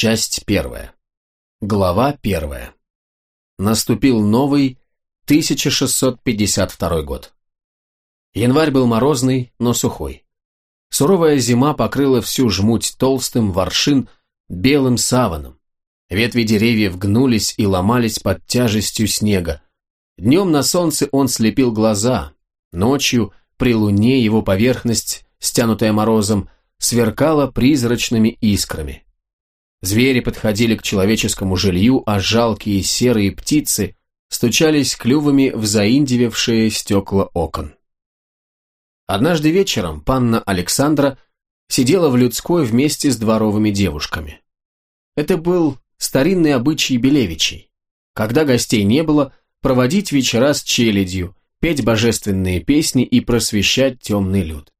Часть первая. Глава первая. Наступил новый 1652 год. Январь был морозный, но сухой. Суровая зима покрыла всю жмуть толстым воршин белым саваном. Ветви деревьев гнулись и ломались под тяжестью снега. Днем на солнце он слепил глаза, ночью при луне его поверхность, стянутая морозом, сверкала призрачными искрами. Звери подходили к человеческому жилью, а жалкие серые птицы стучались клювами в заиндевевшие стекла окон. Однажды вечером панна Александра сидела в людской вместе с дворовыми девушками. Это был старинный обычай Белевичей. Когда гостей не было, проводить вечера с челядью, петь божественные песни и просвещать темный люд.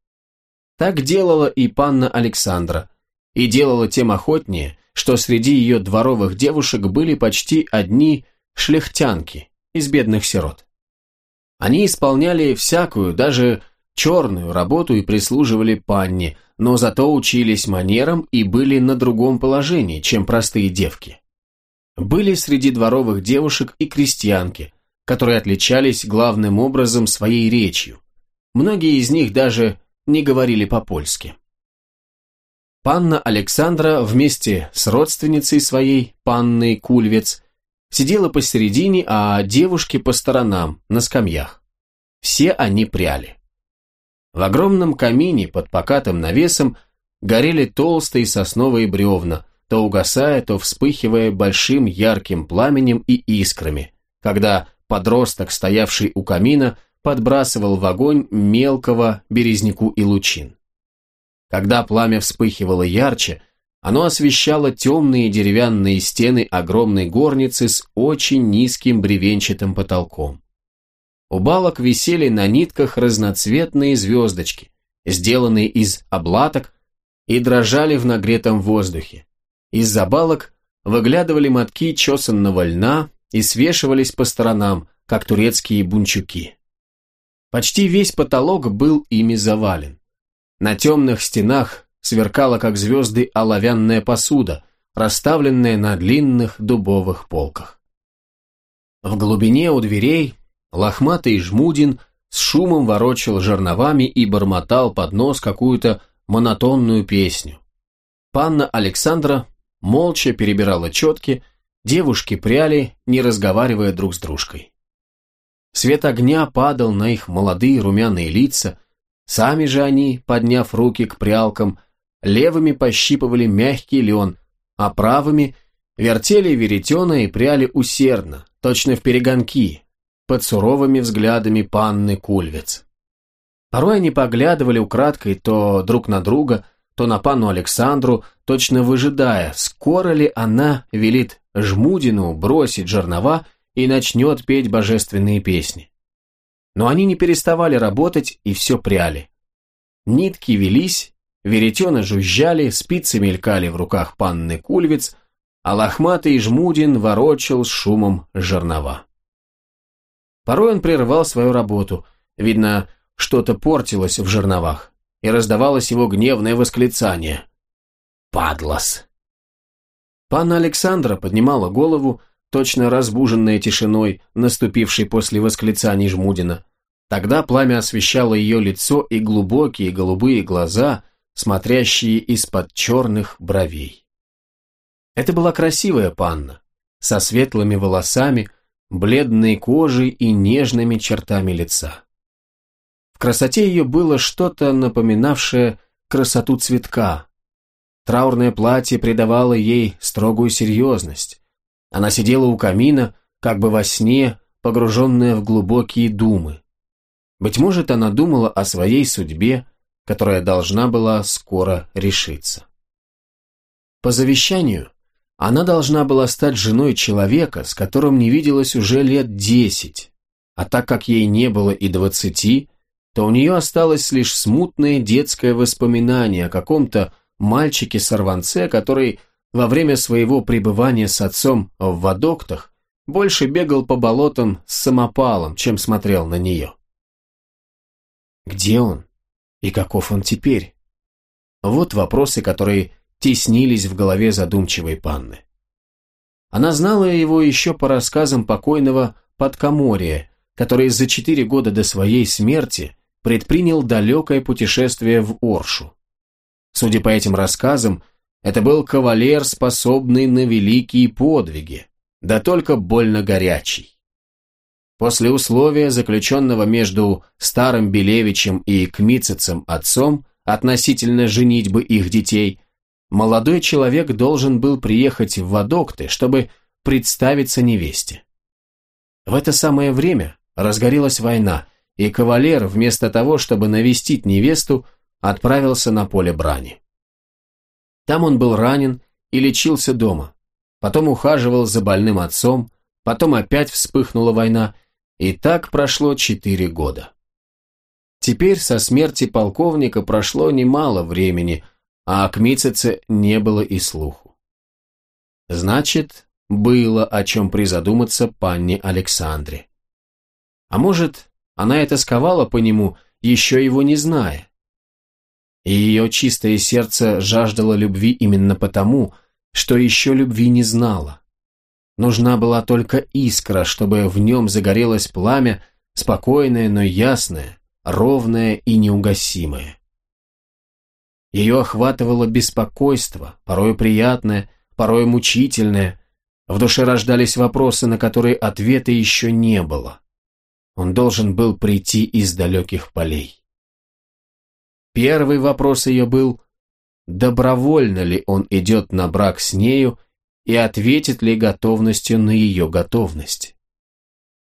Так делала и панна Александра, и делала тем охотнее, что среди ее дворовых девушек были почти одни шляхтянки из бедных сирот. Они исполняли всякую, даже черную работу и прислуживали панне, но зато учились манерам и были на другом положении, чем простые девки. Были среди дворовых девушек и крестьянки, которые отличались главным образом своей речью. Многие из них даже не говорили по-польски. Панна Александра вместе с родственницей своей, панной Кульвец, сидела посередине, а девушки по сторонам, на скамьях. Все они пряли. В огромном камине под покатым навесом горели толстые сосновые бревна, то угасая, то вспыхивая большим ярким пламенем и искрами, когда подросток, стоявший у камина, подбрасывал в огонь мелкого березняку и лучин. Когда пламя вспыхивало ярче, оно освещало темные деревянные стены огромной горницы с очень низким бревенчатым потолком. У балок висели на нитках разноцветные звездочки, сделанные из облаток, и дрожали в нагретом воздухе. Из-за балок выглядывали мотки чесанного льна и свешивались по сторонам, как турецкие бунчуки. Почти весь потолок был ими завален. На темных стенах сверкала, как звезды, оловянная посуда, расставленная на длинных дубовых полках. В глубине у дверей Лохматый Жмудин с шумом ворочал жерновами и бормотал под нос какую-то монотонную песню. Панна Александра молча перебирала четки, девушки пряли, не разговаривая друг с дружкой. Свет огня падал на их молодые румяные лица, сами же они, подняв руки к прялкам, левыми пощипывали мягкий лен, а правыми вертели веретена и пряли усердно, точно в перегонки, под суровыми взглядами панны Кульвец. Порой они поглядывали украдкой то друг на друга, то на панну Александру, точно выжидая, скоро ли она велит Жмудину бросить жернова и начнет петь божественные песни. Но они не переставали работать и все пряли. Нитки велись, веретена жужжали, спицы мелькали в руках панны Кульвец, а лохматый Жмудин ворочал с шумом жернова. Порой он прерывал свою работу. Видно, что-то портилось в жерновах, и раздавалось его гневное восклицание. «Падлос!» Панна Александра поднимала голову, точно разбуженная тишиной, наступившей после восклицаний Жмудина. Тогда пламя освещало ее лицо и глубокие голубые глаза, смотрящие из-под черных бровей. Это была красивая панна, со светлыми волосами, бледной кожей и нежными чертами лица. В красоте ее было что-то напоминавшее красоту цветка. Траурное платье придавало ей строгую серьезность. Она сидела у камина, как бы во сне, погруженная в глубокие думы. Быть может, она думала о своей судьбе, которая должна была скоро решиться. По завещанию, она должна была стать женой человека, с которым не виделась уже лет десять, а так как ей не было и двадцати, то у нее осталось лишь смутное детское воспоминание о каком-то мальчике-сорванце, который во время своего пребывания с отцом в Вадоктах больше бегал по болотам с самопалом, чем смотрел на нее. Где он? И каков он теперь? Вот вопросы, которые теснились в голове задумчивой панны. Она знала его еще по рассказам покойного Подкомория, который за четыре года до своей смерти предпринял далекое путешествие в Оршу. Судя по этим рассказам, это был кавалер, способный на великие подвиги, да только больно горячий. После условия, заключенного между старым Белевичем и Кмицецем отцом относительно женитьбы их детей, молодой человек должен был приехать в Вадокты, чтобы представиться невесте. В это самое время разгорелась война, и кавалер, вместо того, чтобы навестить невесту, отправился на поле брани. Там он был ранен и лечился дома, потом ухаживал за больным отцом, потом опять вспыхнула война, и так прошло четыре года. Теперь со смерти полковника прошло немало времени, а о Кмитцице не было и слуху. Значит, было о чем призадуматься панне Александре. А может, она это сковала по нему, еще его не зная. И ее чистое сердце жаждало любви именно потому, что еще любви не знала. Нужна была только искра, чтобы в нем загорелось пламя, спокойное, но ясное, ровное и неугасимое. Ее охватывало беспокойство, порой приятное, порой мучительное. В душе рождались вопросы, на которые ответа еще не было. Он должен был прийти из далеких полей. Первый вопрос ее был, добровольно ли он идет на брак с нею и ответит ли готовностью на ее готовность.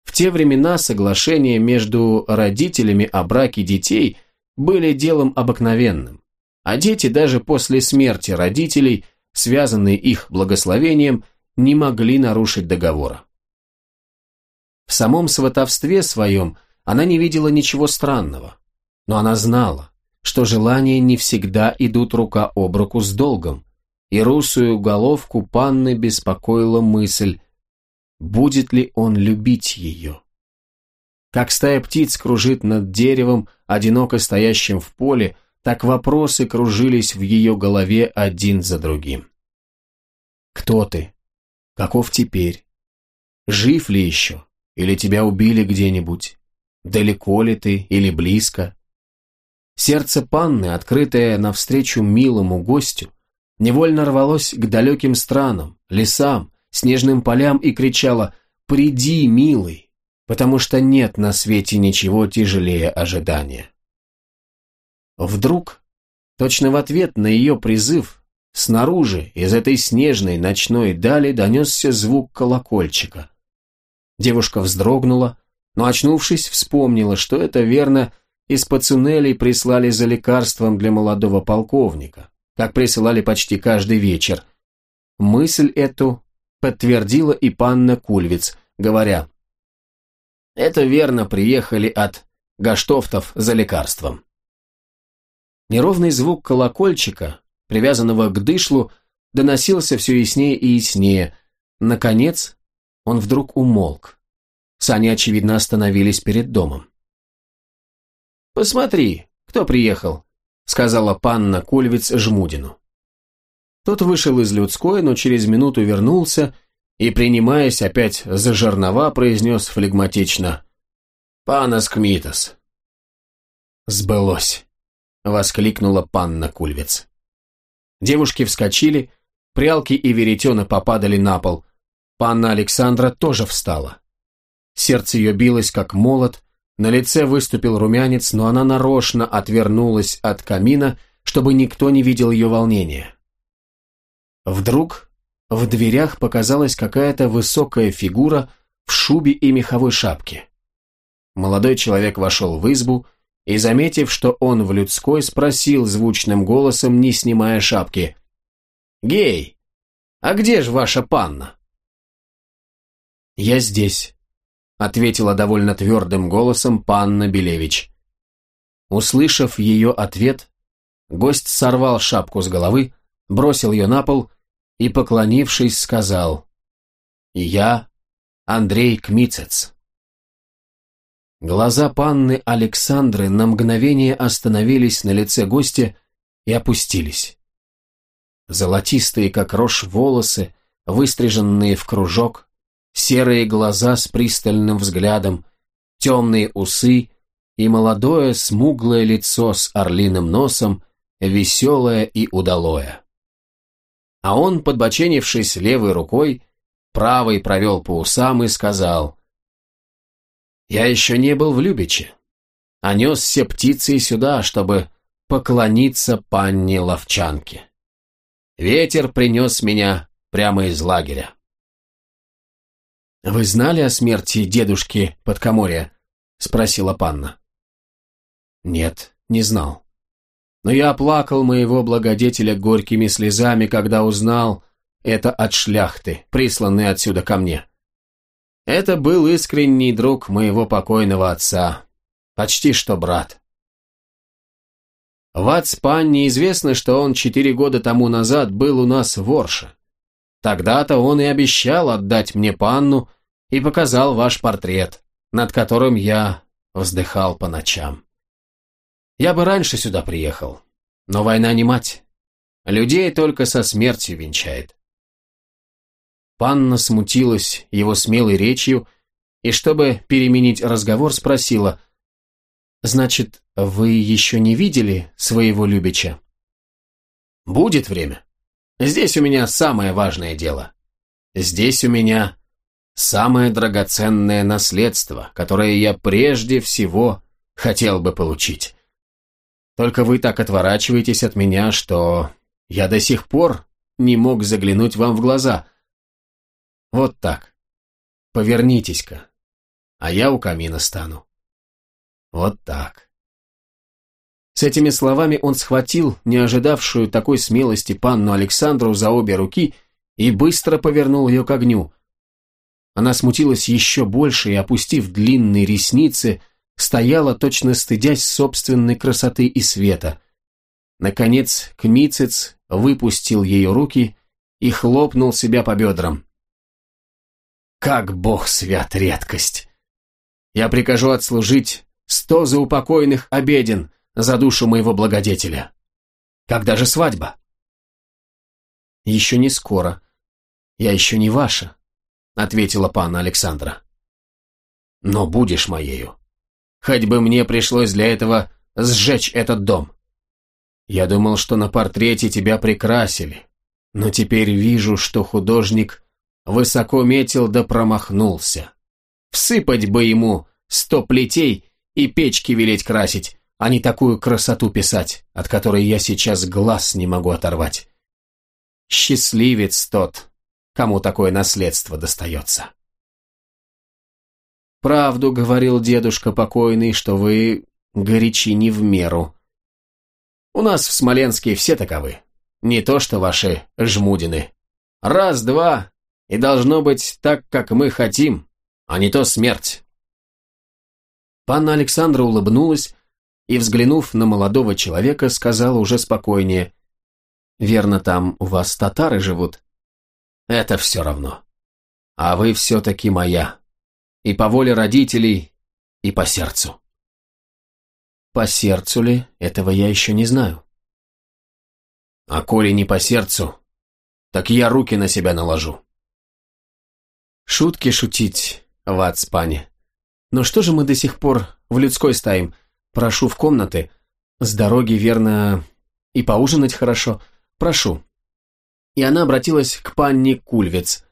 В те времена соглашения между родителями о браке детей были делом обыкновенным, а дети даже после смерти родителей, связанные их благословением, не могли нарушить договора. В самом сватовстве своем она не видела ничего странного, но она знала, что желания не всегда идут рука об руку с долгом, и русую головку панны беспокоила мысль, будет ли он любить ее. Как стая птиц кружит над деревом, одиноко стоящим в поле, так вопросы кружились в ее голове один за другим. Кто ты? Каков теперь? Жив ли еще? Или тебя убили где-нибудь? Далеко ли ты или близко? Сердце панны, открытое навстречу милому гостю, невольно рвалось к далеким странам, лесам, снежным полям и кричало «Приди, милый!», потому что нет на свете ничего тяжелее ожидания. Вдруг, точно в ответ на ее призыв, снаружи, из этой снежной ночной дали донесся звук колокольчика. Девушка вздрогнула, но, очнувшись, вспомнила, что это верно, из пацанелей прислали за лекарством для молодого полковника как присылали почти каждый вечер. Мысль эту подтвердила и панна Кульвиц, говоря, «Это верно, приехали от гаштофтов за лекарством». Неровный звук колокольчика, привязанного к дышлу, доносился все яснее и яснее. Наконец, он вдруг умолк. Сани, очевидно, остановились перед домом. «Посмотри, кто приехал», сказала панна Кульвиц Жмудину. Тот вышел из людской, но через минуту вернулся и, принимаясь опять за жернова, произнес флегматично «Панас Кмитас». «Сбылось!» — воскликнула панна Кульвиц. Девушки вскочили, прялки и веретена попадали на пол. Панна Александра тоже встала. Сердце ее билось, как молот, на лице выступил румянец, но она нарочно отвернулась от камина, чтобы никто не видел ее волнения. Вдруг в дверях показалась какая-то высокая фигура в шубе и меховой шапке. Молодой человек вошел в избу и, заметив, что он в людской, спросил звучным голосом, не снимая шапки, «Гей, а где же ваша панна?» «Я здесь», ответила довольно твердым голосом панна Белевич. Услышав ее ответ, гость сорвал шапку с головы, бросил ее на пол и, поклонившись, сказал «Я Андрей Кмицец». Глаза панны Александры на мгновение остановились на лице гостя и опустились. золотистые, как рожь, волосы, выстриженные в кружок, серые глаза с пристальным взглядом, темные усы и молодое смуглое лицо с орлиным носом, веселое и удалое. А он, подбоченившись левой рукой, правой провел по усам и сказал, «Я еще не был в Любиче, а нес все птицы сюда, чтобы поклониться панне Ловчанке. Ветер принес меня прямо из лагеря». «Вы знали о смерти дедушки Подкоморья?» – спросила панна. «Нет, не знал. Но я оплакал моего благодетеля горькими слезами, когда узнал это от шляхты, присланной отсюда ко мне. Это был искренний друг моего покойного отца, почти что брат. В Ацпанне известно, что он четыре года тому назад был у нас в Орше. Тогда-то он и обещал отдать мне панну и показал ваш портрет, над которым я вздыхал по ночам. Я бы раньше сюда приехал, но война не мать. Людей только со смертью венчает. Панна смутилась его смелой речью и, чтобы переменить разговор, спросила, «Значит, вы еще не видели своего Любича?» «Будет время. Здесь у меня самое важное дело. Здесь у меня самое драгоценное наследство, которое я прежде всего хотел бы получить. Только вы так отворачиваетесь от меня, что я до сих пор не мог заглянуть вам в глаза. Вот так. Повернитесь-ка, а я у камина стану. Вот так. С этими словами он схватил не ожидавшую такой смелости панну Александру за обе руки и быстро повернул ее к огню. Она смутилась еще больше и, опустив длинные ресницы, стояла, точно стыдясь собственной красоты и света. Наконец Кмицец выпустил ее руки и хлопнул себя по бедрам. «Как бог свят редкость! Я прикажу отслужить сто заупокойных обеден за душу моего благодетеля. Когда же свадьба?» «Еще не скоро. Я еще не ваша», — ответила пана Александра. «Но будешь моею. Хоть бы мне пришлось для этого сжечь этот дом. Я думал, что на портрете тебя прикрасили, но теперь вижу, что художник высоко метил да промахнулся. Всыпать бы ему сто плетей и печки велеть красить, а не такую красоту писать, от которой я сейчас глаз не могу оторвать. Счастливец тот, кому такое наследство достается. Правду говорил дедушка покойный, что вы горячи не в меру. У нас в Смоленске все таковы. Не то, что ваши жмудины. Раз-два, и должно быть так, как мы хотим, а не то смерть. Панна Александра улыбнулась и, взглянув на молодого человека, сказала уже спокойнее. «Верно, там у вас татары живут?» «Это все равно. А вы все-таки моя. И по воле родителей, и по сердцу. По сердцу ли, этого я еще не знаю. А коли не по сердцу, так я руки на себя наложу. Шутки шутить, вацпане. Но что же мы до сих пор в людской стоим? Прошу в комнаты. С дороги, верно, и поужинать хорошо. Прошу. И она обратилась к панне Кульвец.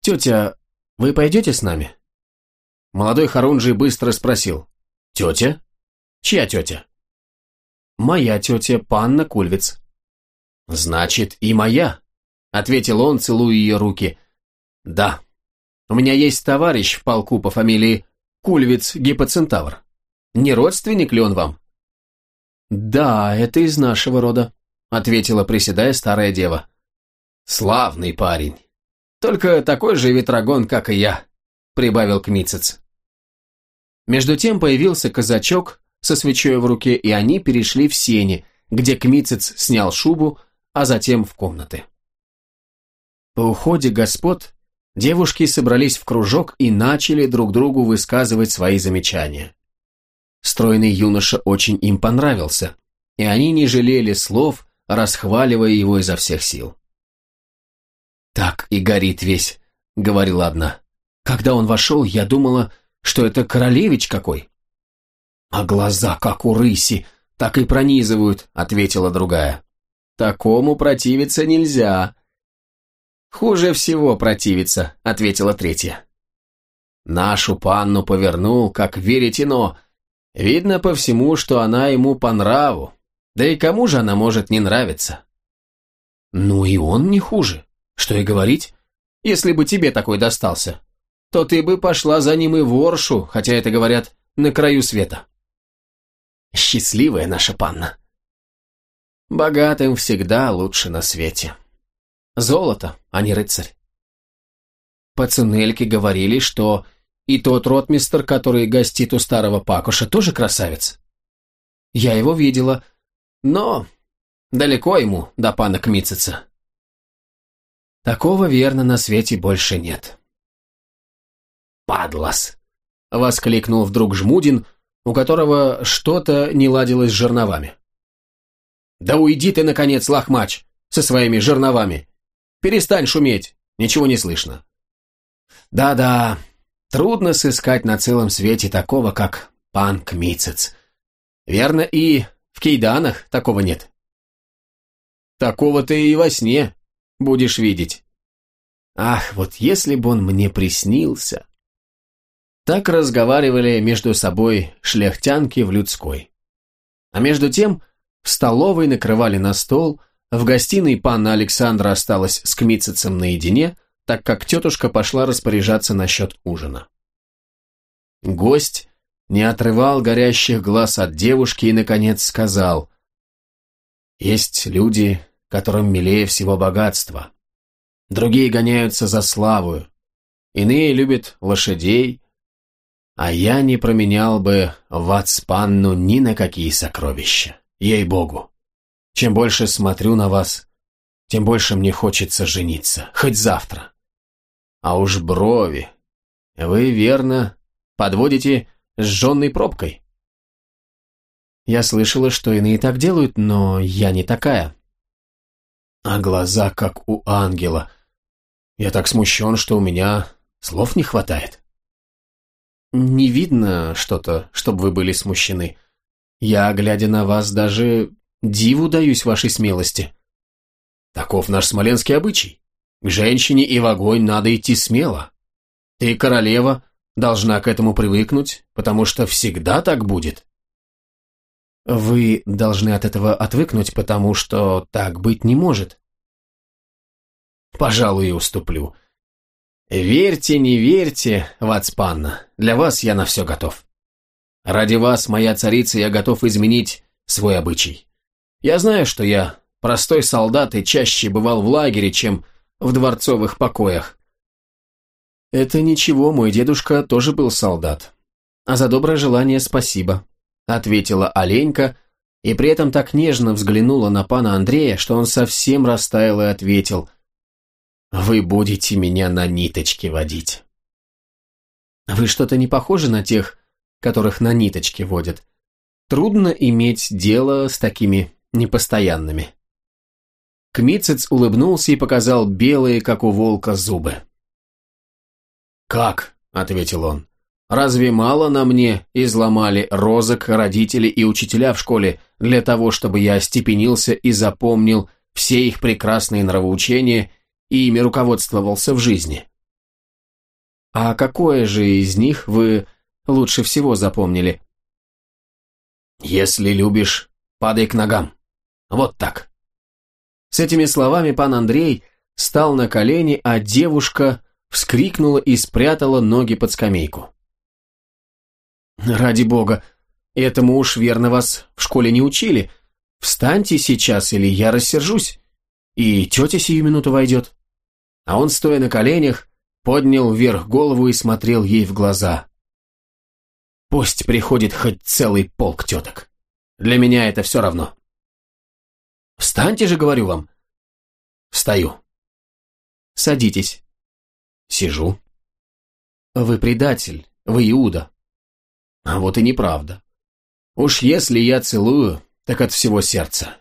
«Тетя, вы пойдете с нами?» Молодой Харунжий быстро спросил. «Тетя? Чья тетя?» «Моя тетя, панна Кульвиц». «Значит, и моя», — ответил он, целуя ее руки. «Да, у меня есть товарищ в полку по фамилии Кульвиц Гипоцентавр. Не родственник ли он вам?» «Да, это из нашего рода», — ответила, приседая старая дева. «Славный парень. Только такой же ветрогон, как и я», прибавил Кмицец. Между тем появился казачок со свечой в руке, и они перешли в сени, где Кмицец снял шубу, а затем в комнаты. По уходе господ девушки собрались в кружок и начали друг другу высказывать свои замечания. Стройный юноша очень им понравился, и они не жалели слов, расхваливая его изо всех сил. «Так и горит весь», — говорила одна. «Когда он вошел, я думала, что это королевич какой». «А глаза, как у рыси, так и пронизывают», — ответила другая. «Такому противиться нельзя». «Хуже всего противиться», — ответила третья. Нашу панну повернул, как веретено. Видно по всему, что она ему по нраву. Да и кому же она может не нравиться? Ну и он не хуже. Что и говорить, если бы тебе такой достался, то ты бы пошла за ним и в Оршу, хотя это, говорят, на краю света. Счастливая наша панна. Богатым всегда лучше на свете. Золото, а не рыцарь. Пацанельки говорили, что и тот ротмистер, который гостит у старого пакуша, тоже красавец. Я его видела, но далеко ему до пана Кмитцица. Такого верно на свете больше нет. «Падлас!» — воскликнул вдруг Жмудин, у которого что-то не ладилось с жерновами. «Да уйди ты, наконец, лохмач, со своими жерновами! Перестань шуметь, ничего не слышно!» «Да-да, трудно сыскать на целом свете такого, как пан Кмицец. Верно, и в Кейданах такого нет». «Такого ты и во сне будешь видеть». «Ах, вот если бы он мне приснился!» Так разговаривали между собой шляхтянки в людской. А между тем в столовой накрывали на стол, в гостиной панна Александра осталась с Кмицицем наедине, так как тетушка пошла распоряжаться насчет ужина. Гость не отрывал горящих глаз от девушки и, наконец, сказал, «Есть люди, которым милее всего богатство. Другие гоняются за славу, иные любят лошадей, а я не променял бы Вацпанну ни на какие сокровища. Ей-богу. Чем больше смотрю на вас, тем больше мне хочется жениться. Хоть завтра. А уж брови. Вы, верно, подводите с жженной пробкой. Я слышала, что иные так делают, но я не такая. А глаза, как у ангела. Я так смущен, что у меня слов не хватает. Не видно что-то, чтобы вы были смущены. Я, глядя на вас, даже диву даюсь вашей смелости. Таков наш смоленский обычай. К женщине и в огонь надо идти смело. Ты, королева, должна к этому привыкнуть, потому что всегда так будет. Вы должны от этого отвыкнуть, потому что так быть не может. Пожалуй, и уступлю. Верьте, не верьте, Вацпанна, для вас я на все готов. Ради вас, моя царица, я готов изменить свой обычай. Я знаю, что я простой солдат и чаще бывал в лагере, чем в дворцовых покоях. Это ничего, мой дедушка тоже был солдат. А за доброе желание спасибо, ответила оленька, и при этом так нежно взглянула на пана Андрея, что он совсем растаял и ответил – вы будете меня на ниточке водить. Вы что-то не похожи на тех, которых на ниточке водят. Трудно иметь дело с такими непостоянными. Кмицец улыбнулся и показал белые, как у волка, зубы. «Как?» — ответил он. «Разве мало на мне изломали розок родители и учителя в школе для того, чтобы я остепенился и запомнил все их прекрасные нравоучения и ими руководствовался в жизни. А какое же из них вы лучше всего запомнили? «Если любишь, падай к ногам. Вот так». С этими словами пан Андрей стал на колени, а девушка вскрикнула и спрятала ноги под скамейку. «Ради бога, этому уж верно вас в школе не учили. Встаньте сейчас, или я рассержусь, и тетя сию минуту войдет» а он, стоя на коленях, поднял вверх голову и смотрел ей в глаза. «Пусть приходит хоть целый полк теток. Для меня это все равно». «Встаньте же, говорю вам». «Встаю». «Садитесь». «Сижу». «Вы предатель, вы Иуда». «А вот и неправда. Уж если я целую, так от всего сердца.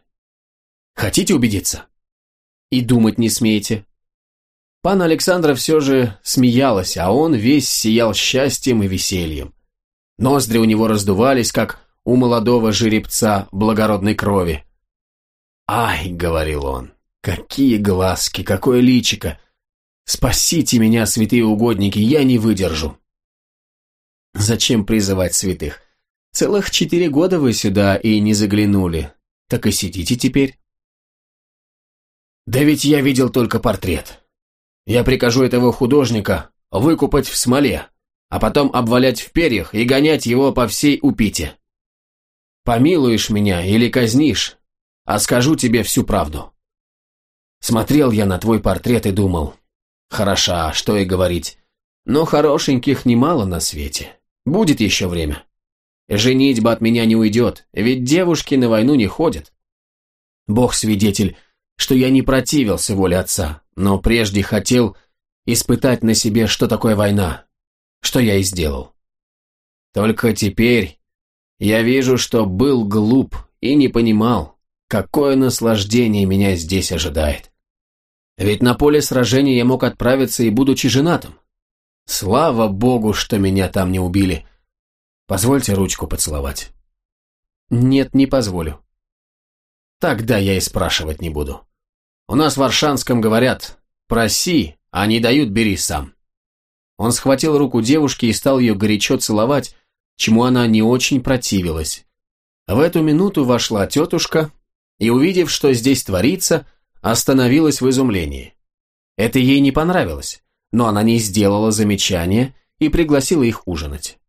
Хотите убедиться? И думать не смеете. Пан Александра все же смеялась, а он весь сиял счастьем и весельем. Ноздри у него раздувались, как у молодого жеребца благородной крови. «Ай!» — говорил он, — «какие глазки, какое личико! Спасите меня, святые угодники, я не выдержу!» «Зачем призывать святых? Целых четыре года вы сюда и не заглянули. Так и сидите теперь». «Да ведь я видел только портрет. Я прикажу этого художника выкупать в смоле, а потом обвалять в перьях и гонять его по всей Упите. Помилуешь меня или казнишь, а скажу тебе всю правду. Смотрел я на твой портрет и думал, хороша, что и говорить, но хорошеньких немало на свете. Будет еще время. Женитьба от меня не уйдет, ведь девушки на войну не ходят. Бог свидетель, что я не противился воле отца, но прежде хотел испытать на себе, что такое война, что я и сделал. Только теперь я вижу, что был глуп и не понимал, какое наслаждение меня здесь ожидает. Ведь на поле сражения я мог отправиться и будучи женатым. Слава богу, что меня там не убили. Позвольте ручку поцеловать. Нет, не позволю. Тогда я и спрашивать не буду. У нас в Аршанском говорят «проси, а не дают, бери сам». Он схватил руку девушки и стал ее горячо целовать, чему она не очень противилась. В эту минуту вошла тетушка и, увидев, что здесь творится, остановилась в изумлении. Это ей не понравилось, но она не сделала замечания и пригласила их ужинать.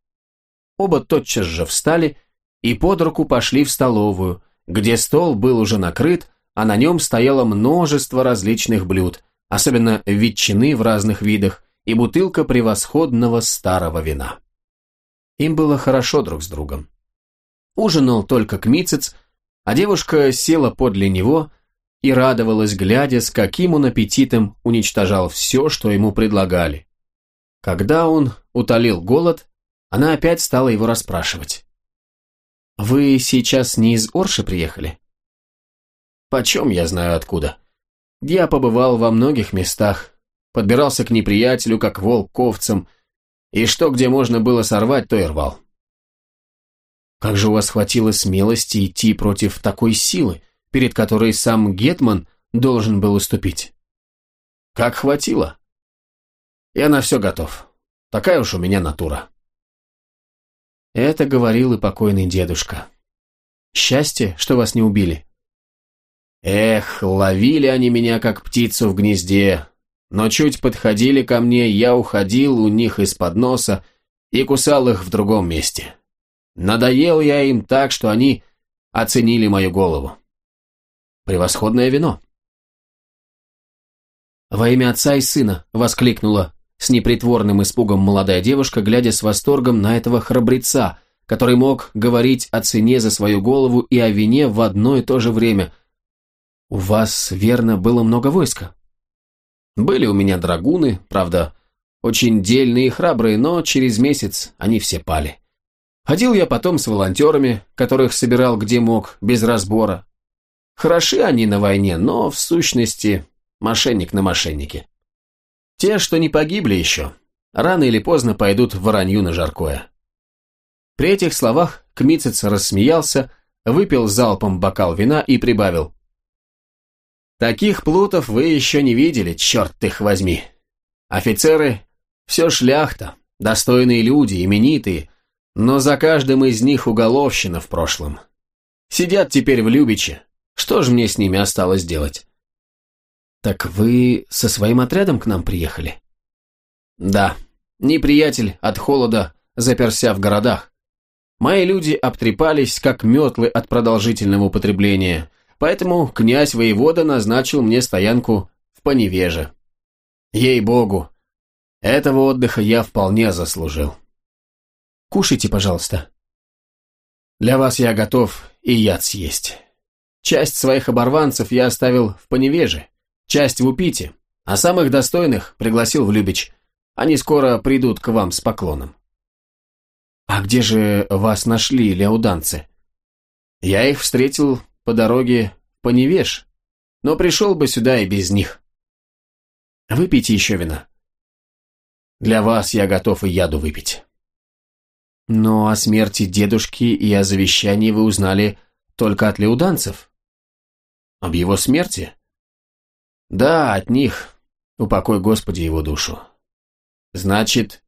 Оба тотчас же встали и под руку пошли в столовую, где стол был уже накрыт, а на нем стояло множество различных блюд, особенно ветчины в разных видах и бутылка превосходного старого вина. Им было хорошо друг с другом. Ужинал только Кмицец, а девушка села подле него и радовалась, глядя, с каким он аппетитом уничтожал все, что ему предлагали. Когда он утолил голод, она опять стала его расспрашивать. «Вы сейчас не из Орши приехали?» «Почем я знаю откуда? Я побывал во многих местах, подбирался к неприятелю, как волк к овцам, и что где можно было сорвать, то и рвал. Как же у вас хватило смелости идти против такой силы, перед которой сам Гетман должен был уступить? Как хватило? Я на все готов. Такая уж у меня натура. Это говорил и покойный дедушка. Счастье, что вас не убили. Эх, ловили они меня, как птицу в гнезде, но чуть подходили ко мне, я уходил у них из-под носа и кусал их в другом месте. Надоел я им так, что они оценили мою голову. Превосходное вино. «Во имя отца и сына!» — воскликнула с непритворным испугом молодая девушка, глядя с восторгом на этого храбреца, который мог говорить о цене за свою голову и о вине в одно и то же время. «У вас, верно, было много войска?» Были у меня драгуны, правда, очень дельные и храбрые, но через месяц они все пали. Ходил я потом с волонтерами, которых собирал где мог, без разбора. Хороши они на войне, но, в сущности, мошенник на мошеннике. Те, что не погибли еще, рано или поздно пойдут воронью на жаркое. При этих словах Кмицец рассмеялся, выпил залпом бокал вина и прибавил. Таких плутов вы еще не видели, черт их возьми. Офицеры – все шляхта, достойные люди, именитые, но за каждым из них уголовщина в прошлом. Сидят теперь в Любиче. Что же мне с ними осталось делать? Так вы со своим отрядом к нам приехали? Да, неприятель от холода заперся в городах. Мои люди обтрепались, как метлы от продолжительного употребления, Поэтому князь-воевода назначил мне стоянку в Поневеже. Ей-богу, этого отдыха я вполне заслужил. Кушайте, пожалуйста. Для вас я готов и яд съесть. Часть своих оборванцев я оставил в Поневеже, часть в Упите, а самых достойных пригласил в Любич. Они скоро придут к вам с поклоном. А где же вас нашли, леуданцы? Я их встретил по дороге по Невеж, но пришел бы сюда и без них. Выпейте еще вина. Для вас я готов и яду выпить. Но о смерти дедушки и о завещании вы узнали только от леуданцев. Об его смерти? Да, от них. Упокой, Господи, его душу. Значит,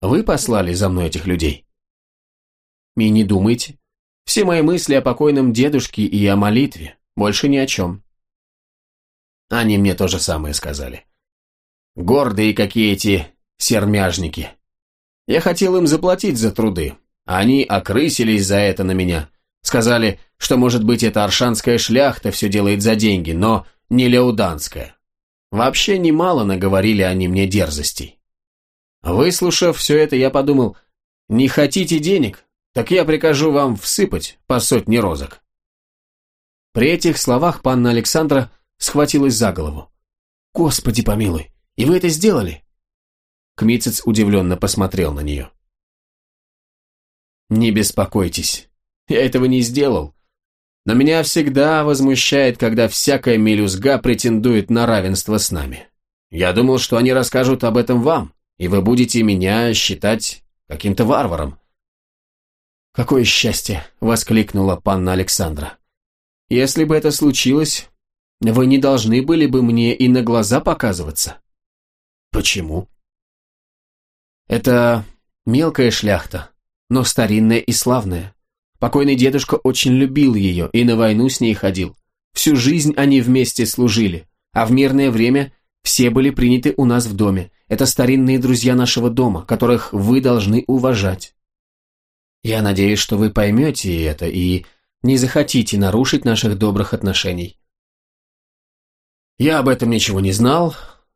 вы послали за мной этих людей? И не думайте. Все мои мысли о покойном дедушке и о молитве. Больше ни о чем. Они мне то же самое сказали. Гордые какие эти сермяжники. Я хотел им заплатить за труды. Они окрысились за это на меня. Сказали, что, может быть, эта аршанская шляхта все делает за деньги, но не леуданская. Вообще немало наговорили они мне дерзостей. Выслушав все это, я подумал, не хотите денег? Так я прикажу вам всыпать по сотне розок. При этих словах панна Александра схватилась за голову. «Господи помилуй, и вы это сделали?» Кмицец удивленно посмотрел на нее. «Не беспокойтесь, я этого не сделал. Но меня всегда возмущает, когда всякая мелюзга претендует на равенство с нами. Я думал, что они расскажут об этом вам, и вы будете меня считать каким-то варваром. «Какое счастье!» — воскликнула панна Александра. «Если бы это случилось, вы не должны были бы мне и на глаза показываться». «Почему?» «Это мелкая шляхта, но старинная и славная. Покойный дедушка очень любил ее и на войну с ней ходил. Всю жизнь они вместе служили, а в мирное время все были приняты у нас в доме. Это старинные друзья нашего дома, которых вы должны уважать. Я надеюсь, что вы поймете это и не захотите нарушить наших добрых отношений. Я об этом ничего не знал,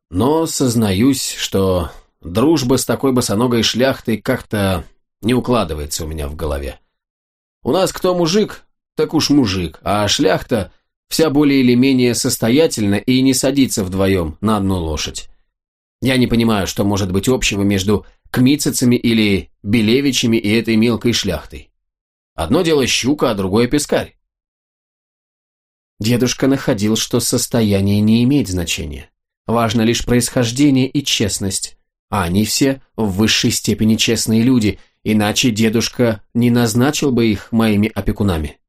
но сознаюсь, что дружба с такой босоногой шляхтой как-то не укладывается у меня в голове. У нас кто мужик, так уж мужик, а шляхта вся более или менее состоятельна и не садится вдвоем на одну лошадь. Я не понимаю, что может быть общего между кмицецами или белевичами и этой мелкой шляхтой. Одно дело щука, а другое пескарь. Дедушка находил, что состояние не имеет значения. Важно лишь происхождение и честность. А они все в высшей степени честные люди, иначе дедушка не назначил бы их моими опекунами.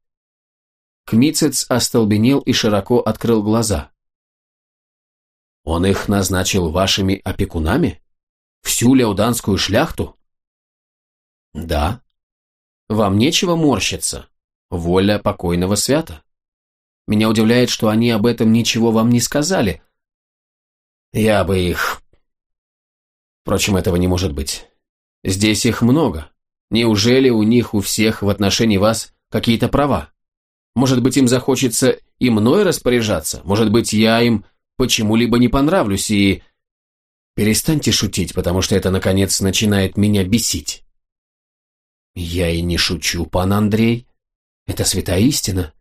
Кмицец остолбенел и широко открыл глаза. «Он их назначил вашими опекунами?» Всю леуданскую шляхту? Да. Вам нечего морщиться. Воля покойного свята. Меня удивляет, что они об этом ничего вам не сказали. Я бы их... Впрочем, этого не может быть. Здесь их много. Неужели у них у всех в отношении вас какие-то права? Может быть, им захочется и мной распоряжаться? Может быть, я им почему-либо не понравлюсь и... Перестаньте шутить, потому что это, наконец, начинает меня бесить. Я и не шучу, пан Андрей. Это святая истина.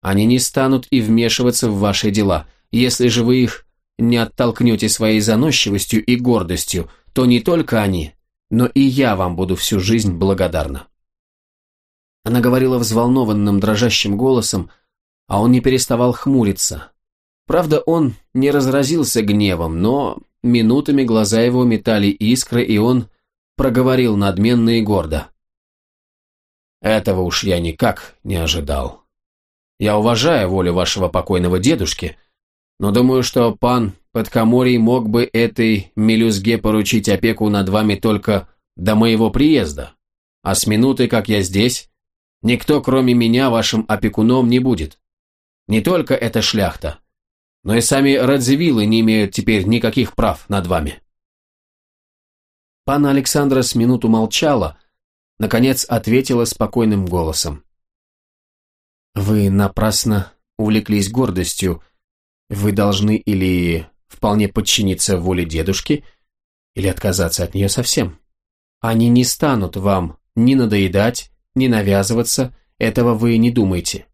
Они не станут и вмешиваться в ваши дела. Если же вы их не оттолкнете своей заносчивостью и гордостью, то не только они, но и я вам буду всю жизнь благодарна. Она говорила взволнованным, дрожащим голосом, а он не переставал хмуриться. Правда, он не разразился гневом, но Минутами глаза его метали искры, и он проговорил надменно и гордо. Этого уж я никак не ожидал. Я уважаю волю вашего покойного дедушки, но думаю, что пан Подкоморий мог бы этой мелюзге поручить опеку над вами только до моего приезда, а с минуты, как я здесь, никто, кроме меня, вашим опекуном не будет. Не только эта шляхта, но и сами Радзивиллы не имеют теперь никаких прав над вами. Панна Александра с минуту молчала, наконец ответила спокойным голосом. «Вы напрасно увлеклись гордостью. Вы должны или вполне подчиниться воле дедушки, или отказаться от нее совсем. Они не станут вам ни надоедать, ни навязываться, этого вы не думайте.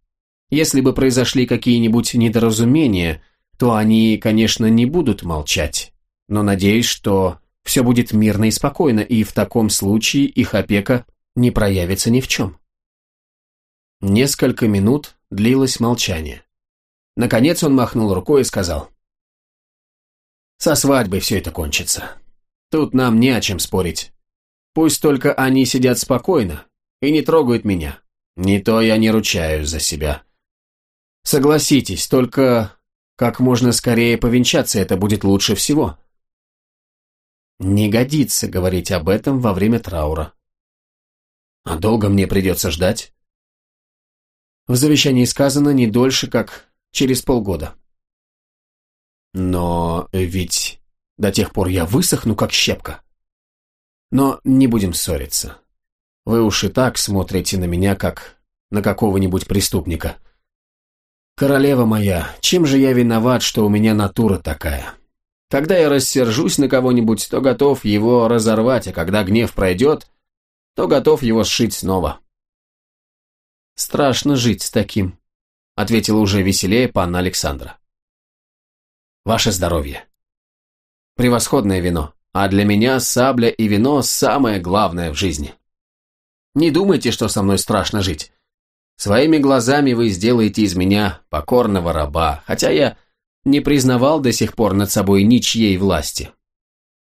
Если бы произошли какие-нибудь недоразумения, то они, конечно, не будут молчать, но надеюсь, что все будет мирно и спокойно, и в таком случае их опека не проявится ни в чем. Несколько минут длилось молчание. Наконец он махнул рукой и сказал. «Со свадьбой все это кончится. Тут нам не о чем спорить. Пусть только они сидят спокойно и не трогают меня. Не то я не ручаюсь за себя. Согласитесь, только как можно скорее повенчаться, это будет лучше всего». Не годится говорить об этом во время траура. А долго мне придется ждать? В завещании сказано не дольше, как через полгода. Но ведь до тех пор я высохну, как щепка. Но не будем ссориться. Вы уж и так смотрите на меня, как на какого-нибудь преступника. Королева моя, чем же я виноват, что у меня натура такая? Когда я рассержусь на кого-нибудь, то готов его разорвать, а когда гнев пройдет, то готов его сшить снова. Страшно жить с таким, ответила уже веселее панна Александра. Ваше здоровье. Превосходное вино, а для меня сабля и вино самое главное в жизни. Не думайте, что со мной страшно жить. Своими глазами вы сделаете из меня покорного раба, хотя я не признавал до сих пор над собой ничьей власти.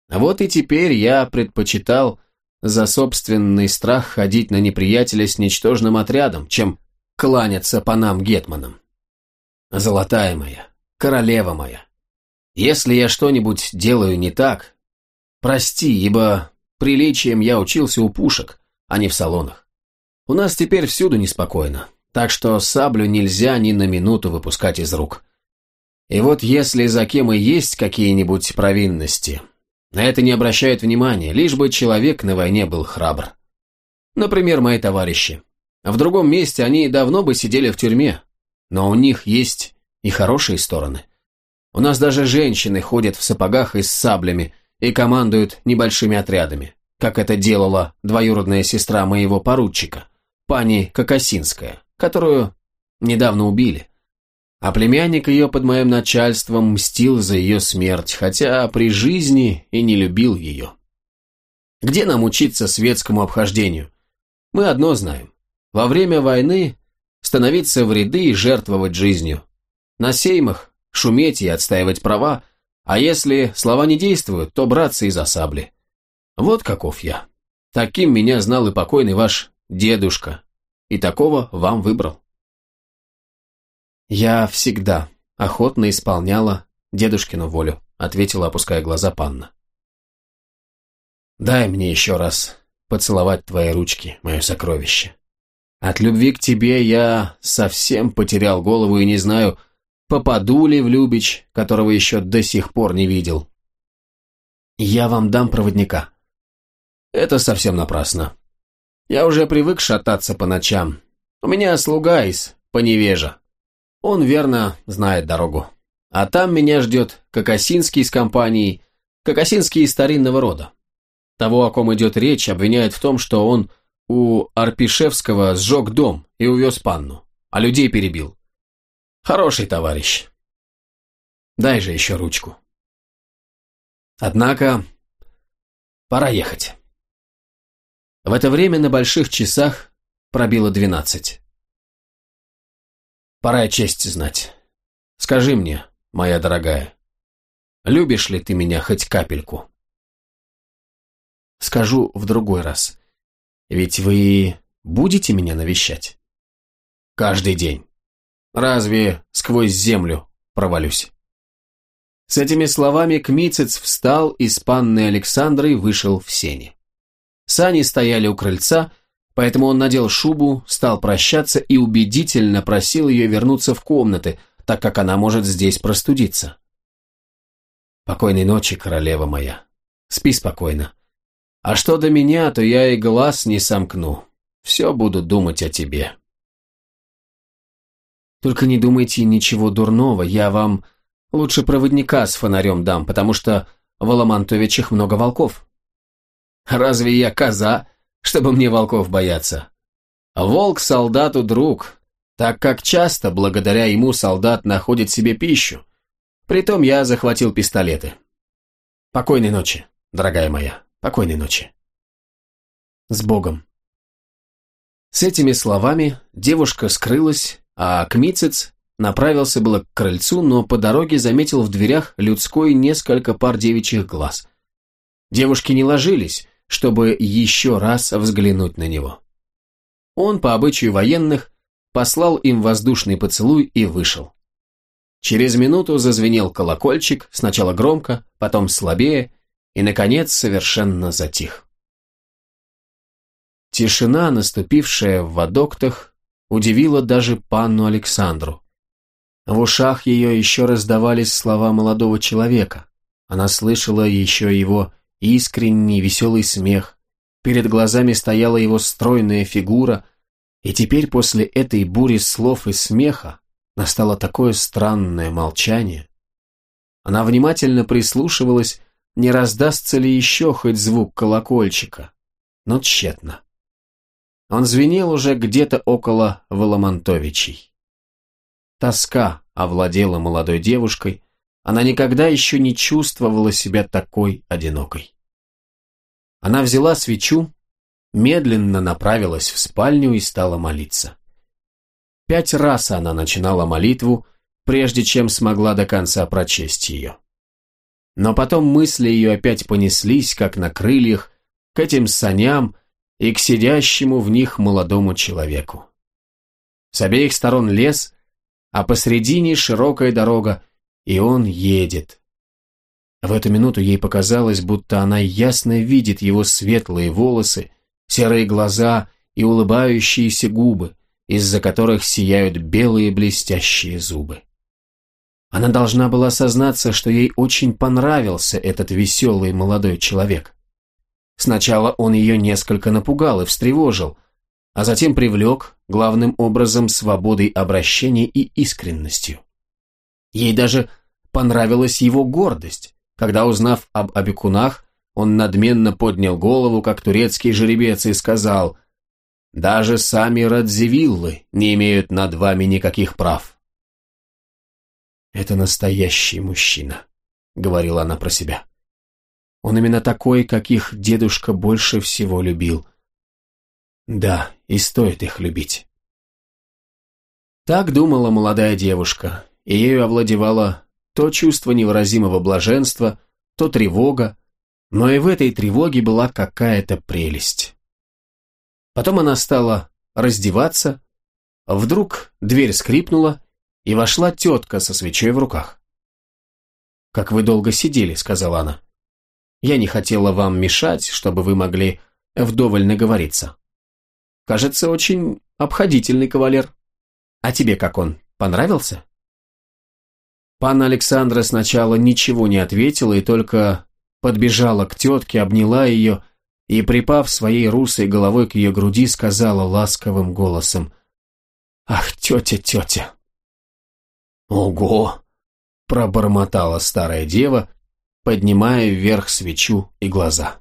Вот и теперь я предпочитал за собственный страх ходить на неприятеля с ничтожным отрядом, чем кланяться по нам гетманам. Золотая моя, королева моя, если я что-нибудь делаю не так, прости, ибо приличием я учился у пушек, а не в салонах. У нас теперь всюду неспокойно, так что саблю нельзя ни на минуту выпускать из рук. И вот если за кем и есть какие-нибудь провинности, на это не обращают внимания, лишь бы человек на войне был храбр. Например, мои товарищи. В другом месте они давно бы сидели в тюрьме, но у них есть и хорошие стороны. У нас даже женщины ходят в сапогах и с саблями и командуют небольшими отрядами, как это делала двоюродная сестра моего поручика, пани Кокосинская, которую недавно убили. А племянник ее под моим начальством мстил за ее смерть, хотя при жизни и не любил ее. Где нам учиться светскому обхождению? Мы одно знаем. Во время войны становиться в ряды и жертвовать жизнью. На сеймах шуметь и отстаивать права, а если слова не действуют, то браться из-за сабли. Вот каков я. Таким меня знал и покойный ваш дедушка, и такого вам выбрал. «Я всегда охотно исполняла дедушкину волю», ответила, опуская глаза панна. «Дай мне еще раз поцеловать твои ручки, мое сокровище. От любви к тебе я совсем потерял голову и не знаю, попаду ли в Любич, которого еще до сих пор не видел. Я вам дам проводника». «Это совсем напрасно. Я уже привык шататься по ночам. У меня слуга из Поневежа. Он верно знает дорогу. А там меня ждет Кокосинский с компанией, Кокосинский из старинного рода. Того, о ком идет речь, обвиняют в том, что он у Арпишевского сжег дом и увез панну, а людей перебил. Хороший товарищ. Дай же еще ручку. Однако, пора ехать. В это время на больших часах пробило двенадцать. Пора честь знать. Скажи мне, моя дорогая, любишь ли ты меня хоть капельку? Скажу в другой раз. Ведь вы будете меня навещать? Каждый день. Разве сквозь землю провалюсь? С этими словами Кмицец встал и с панной Александрой вышел в сени. Сани стояли у крыльца, Поэтому он надел шубу, стал прощаться и убедительно просил ее вернуться в комнаты, так как она может здесь простудиться. «Покойной ночи, королева моя. Спи спокойно. А что до меня, то я и глаз не сомкну. Все буду думать о тебе». «Только не думайте ничего дурного, я вам лучше проводника с фонарем дам, потому что в Аламантовичах много волков». «Разве я коза?» чтобы мне волков бояться. Волк солдату друг, так как часто благодаря ему солдат находит себе пищу. Притом я захватил пистолеты. Покойной ночи, дорогая моя, покойной ночи. С Богом. С этими словами девушка скрылась, а Кмицец направился было к крыльцу, но по дороге заметил в дверях людской несколько пар девичьих глаз. Девушки не ложились, чтобы еще раз взглянуть на него. Он, по обычаю военных, послал им воздушный поцелуй и вышел. Через минуту зазвенел колокольчик, сначала громко, потом слабее, и, наконец, совершенно затих. Тишина, наступившая в водоктах, удивила даже панну Александру. В ушах ее еще раздавались слова молодого человека. Она слышала еще его искренний веселый смех. Перед глазами стояла его стройная фигура, и теперь после этой бури слов и смеха настало такое странное молчание. Она внимательно прислушивалась, не раздастся ли еще хоть звук колокольчика, но тщетно. Он звенел уже где-то около Воломонтовичей. Тоска овладела молодой девушкой, она никогда еще не чувствовала себя такой одинокой. Она взяла свечу, медленно направилась в спальню и стала молиться. Пять раз она начинала молитву, прежде чем смогла до конца прочесть ее. Но потом мысли ее опять понеслись, как на крыльях, к этим саням и к сидящему в них молодому человеку. С обеих сторон лес, а посредине широкая дорога, и он едет. В эту минуту ей показалось, будто она ясно видит его светлые волосы, серые глаза и улыбающиеся губы, из-за которых сияют белые блестящие зубы. Она должна была сознаться, что ей очень понравился этот веселый молодой человек. Сначала он ее несколько напугал и встревожил, а затем привлек, главным образом, свободой обращения и искренностью. Ей даже понравилась его гордость, когда, узнав об опекунах, он надменно поднял голову, как турецкий жеребец, и сказал «Даже сами Радзивиллы не имеют над вами никаких прав». «Это настоящий мужчина», — говорила она про себя. «Он именно такой, каких дедушка больше всего любил. Да, и стоит их любить». Так думала молодая девушка, и ею овладевало то чувство невыразимого блаженства, то тревога, но и в этой тревоге была какая-то прелесть. Потом она стала раздеваться, вдруг дверь скрипнула, и вошла тетка со свечой в руках. «Как вы долго сидели», — сказала она. «Я не хотела вам мешать, чтобы вы могли вдоволь наговориться. Кажется, очень обходительный кавалер. А тебе как он, понравился?» Панна Александра сначала ничего не ответила и только подбежала к тетке, обняла ее и, припав своей русой головой к ее груди, сказала ласковым голосом «Ах, тетя, тетя!» «Ого!» – пробормотала старая дева, поднимая вверх свечу и глаза.